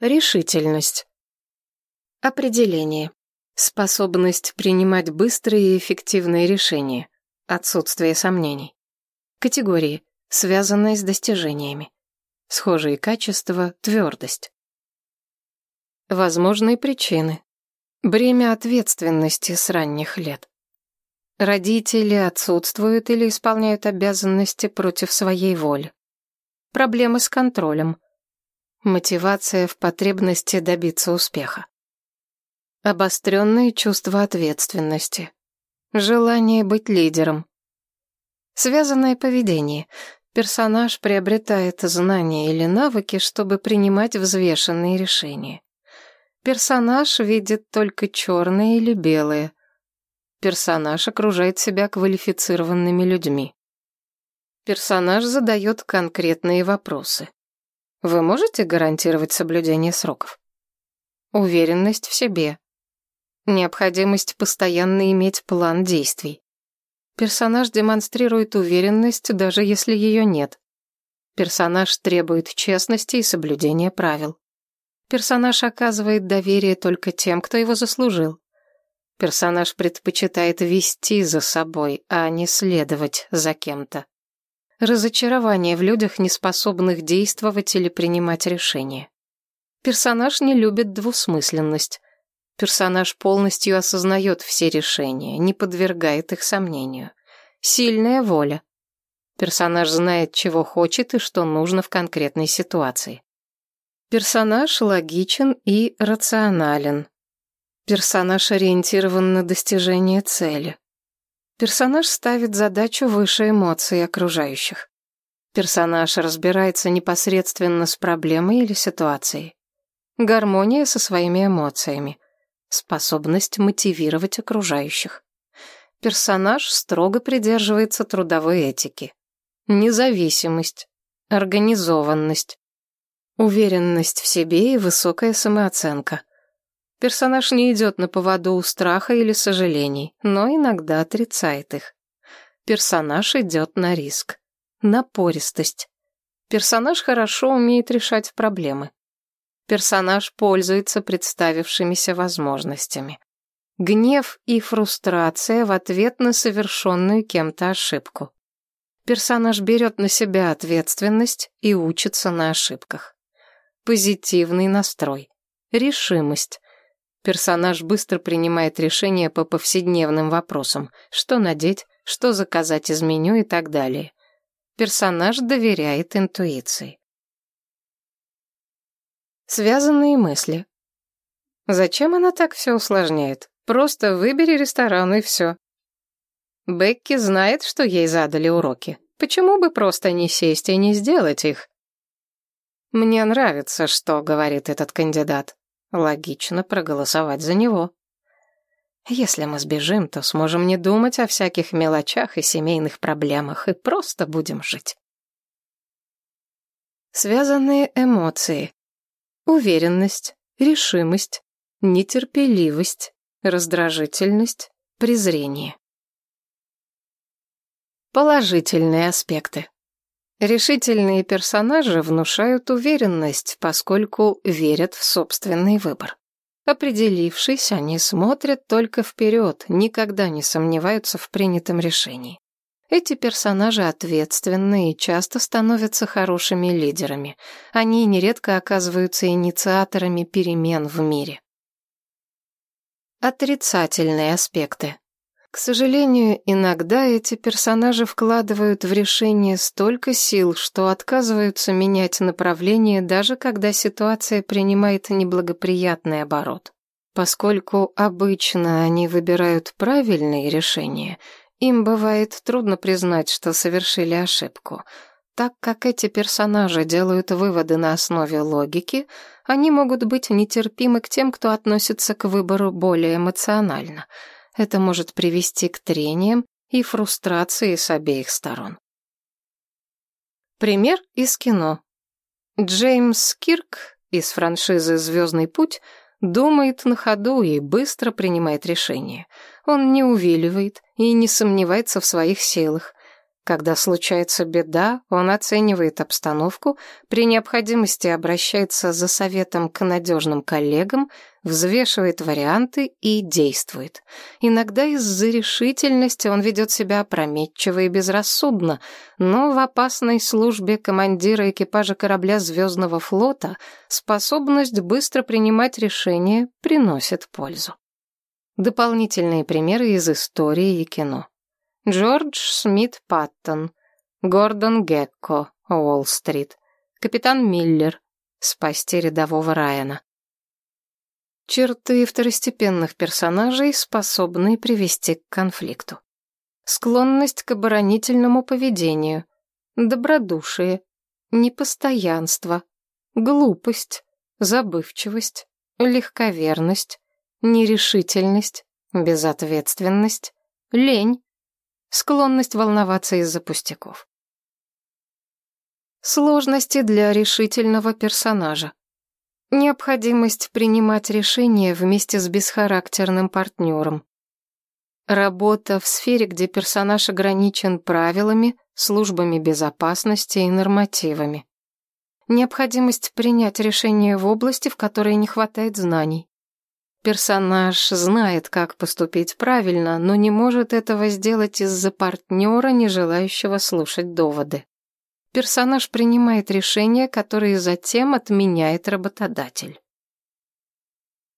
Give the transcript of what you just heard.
Решительность. Определение. Способность принимать быстрые и эффективные решения. Отсутствие сомнений. Категории, связанные с достижениями. Схожие качества, твердость. Возможные причины. Бремя ответственности с ранних лет. Родители отсутствуют или исполняют обязанности против своей воли. Проблемы с контролем. Мотивация в потребности добиться успеха. Обостренные чувства ответственности. Желание быть лидером. Связанное поведение. Персонаж приобретает знания или навыки, чтобы принимать взвешенные решения. Персонаж видит только черное или белое. Персонаж окружает себя квалифицированными людьми. Персонаж задает конкретные вопросы. Вы можете гарантировать соблюдение сроков? Уверенность в себе. Необходимость постоянно иметь план действий. Персонаж демонстрирует уверенность, даже если ее нет. Персонаж требует честности и соблюдения правил. Персонаж оказывает доверие только тем, кто его заслужил. Персонаж предпочитает вести за собой, а не следовать за кем-то. Разочарование в людях, не способных действовать или принимать решения. Персонаж не любит двусмысленность. Персонаж полностью осознает все решения, не подвергает их сомнению. Сильная воля. Персонаж знает, чего хочет и что нужно в конкретной ситуации. Персонаж логичен и рационален. Персонаж ориентирован на достижение цели. Персонаж ставит задачу выше эмоций окружающих. Персонаж разбирается непосредственно с проблемой или ситуацией. Гармония со своими эмоциями способность мотивировать окружающих. Персонаж строго придерживается трудовой этики. Независимость, организованность, уверенность в себе и высокая самооценка. Персонаж не идет на поводу у страха или сожалений, но иногда отрицает их. Персонаж идет на риск. Напористость. Персонаж хорошо умеет решать проблемы. Персонаж пользуется представившимися возможностями. Гнев и фрустрация в ответ на совершенную кем-то ошибку. Персонаж берет на себя ответственность и учится на ошибках. Позитивный настрой. Решимость. Персонаж быстро принимает решения по повседневным вопросам, что надеть, что заказать из меню и так далее. Персонаж доверяет интуиции. Связанные мысли. Зачем она так все усложняет? Просто выбери ресторан и все. Бекки знает, что ей задали уроки. Почему бы просто не сесть и не сделать их? Мне нравится, что говорит этот кандидат. Логично проголосовать за него. Если мы сбежим, то сможем не думать о всяких мелочах и семейных проблемах и просто будем жить. Связанные эмоции. Уверенность, решимость, нетерпеливость, раздражительность, презрение. Положительные аспекты. Решительные персонажи внушают уверенность, поскольку верят в собственный выбор. Определившись, они смотрят только вперед, никогда не сомневаются в принятом решении. Эти персонажи ответственны и часто становятся хорошими лидерами. Они нередко оказываются инициаторами перемен в мире. Отрицательные аспекты. К сожалению, иногда эти персонажи вкладывают в решение столько сил, что отказываются менять направление, даже когда ситуация принимает неблагоприятный оборот. Поскольку обычно они выбирают правильные решения – им бывает трудно признать, что совершили ошибку. Так как эти персонажи делают выводы на основе логики, они могут быть нетерпимы к тем, кто относится к выбору более эмоционально. Это может привести к трениям и фрустрации с обеих сторон. Пример из кино. Джеймс Кирк из франшизы «Звездный путь» думает на ходу и быстро принимает решения – он не увиливает и не сомневается в своих силах. Когда случается беда, он оценивает обстановку, при необходимости обращается за советом к надежным коллегам, взвешивает варианты и действует. Иногда из-за решительности он ведет себя опрометчиво и безрассудно, но в опасной службе командира экипажа корабля Звездного флота способность быстро принимать решения приносит пользу. Дополнительные примеры из истории и кино. Джордж Смит Паттон, Гордон Гекко, Уолл-стрит, капитан Миллер, спасти рядового Райана. Черты второстепенных персонажей, способные привести к конфликту. Склонность к оборонительному поведению, добродушие, непостоянство, глупость, забывчивость, легковерность, нерешительность, безответственность, лень, склонность волноваться из-за пустяков. Сложности для решительного персонажа. Необходимость принимать решения вместе с бесхарактерным партнером. Работа в сфере, где персонаж ограничен правилами, службами безопасности и нормативами. Необходимость принять решение в области, в которой не хватает знаний. Персонаж знает, как поступить правильно, но не может этого сделать из-за партнера, не желающего слушать доводы. Персонаж принимает решения, которые затем отменяет работодатель.